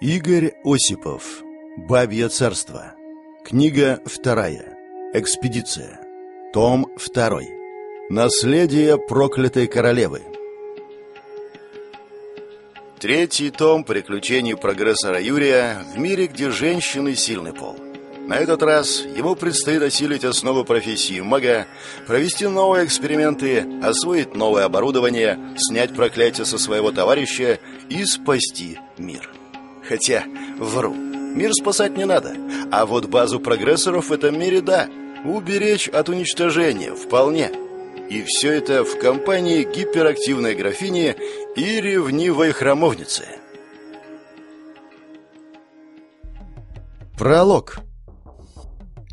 Игорь Осипов. Бабье царство. Книга вторая. Экспедиция. Том второй. Наследие проклятой королевы. Третий том приключений прогрессора Юрия в мире, где женщины сильный пол. На этот раз ему предстоит осилить основы профессии мага, провести новые эксперименты, освоить новое оборудование, снять проклятие со своего товарища и спасти мир. Хотя, вру. Мир спасать не надо. А вот базу прогрессоров в этом мире да. Уберечь от уничтожения вполне. И все это в компании гиперактивной графини и ревнивой храмовницы. Пролог.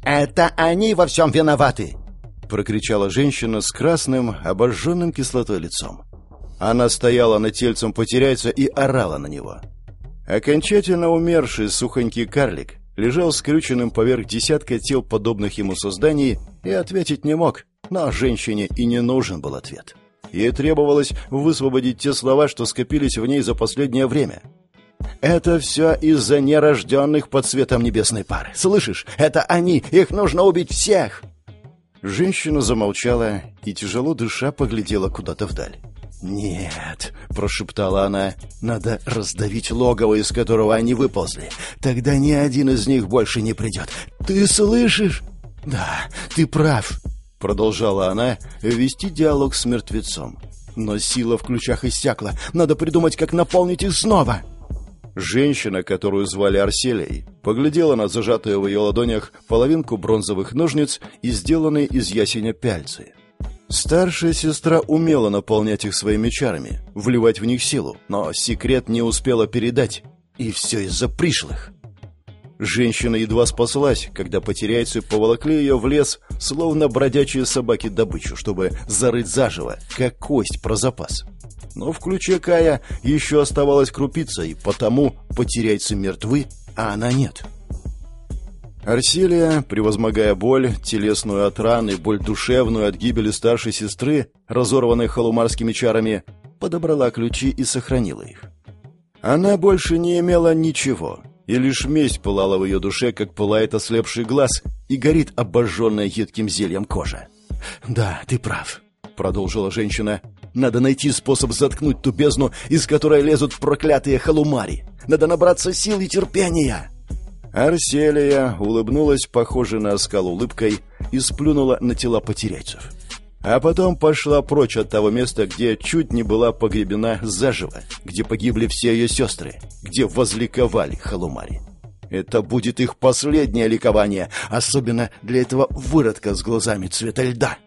«Это они во всем виноваты!» Прокричала женщина с красным, обожженным кислотой лицом. Она стояла над тельцем потеряйца и орала на него. Окончательно умерший сухонький карлик лежал скрюченным поверх десятка тел подобных ему созданий и ответить не мог, но женщине и не нужен был ответ. Ей требовалось высвободить те слова, что скопились в ней за последнее время. «Это все из-за нерожденных под светом небесной пары. Слышишь? Это они! Их нужно убить всех!» Женщина замолчала и, тяжело дыша, поглядела куда-то вдаль. «Нет», — прошептала она, — «надо раздавить логово, из которого они выползли. Тогда ни один из них больше не придет. Ты слышишь?» «Да, ты прав», — продолжала она вести диалог с мертвецом. «Но сила в ключах иссякла. Надо придумать, как наполнить их снова». Женщина, которую звали Арселей, поглядела на зажатую в ее ладонях половинку бронзовых ножниц и сделанные из ясеня пяльцы. Старшая сестра умела наполнять их своими чарами, вливать в них силу, но секрет не успела передать. И все из-за пришлых. Женщина едва спаслась, когда потеряйцы поволокли ее в лес, словно бродячие собаки добычу, чтобы зарыть заживо, как кость про запас. Но в ключе Кая еще оставалась крупица, и потому потеряйцы мертвы, а она нет. Арсилия, превозмогая боль, телесную от ран и боль душевную от гибели старшей сестры, разорванной халумарскими чарами, подобрала ключи и сохранила их. Она больше не имела ничего, и лишь месть пылала в ее душе, как пылает ослепший глаз и горит обожженная едким зельем кожа. «Да, ты прав», — продолжила женщина. «Надо найти способ заткнуть ту бездну, из которой лезут проклятые халумари. Надо набраться сил и терпения». Арселия улыбнулась, похожей на оскал улыбкой, и сплюнула на тела потеряйцев. А потом пошла прочь от того места, где чуть не была погребена заживо, где погибли все ее сестры, где возликовали халумари. Это будет их последнее ликование, особенно для этого выродка с глазами цвета льда.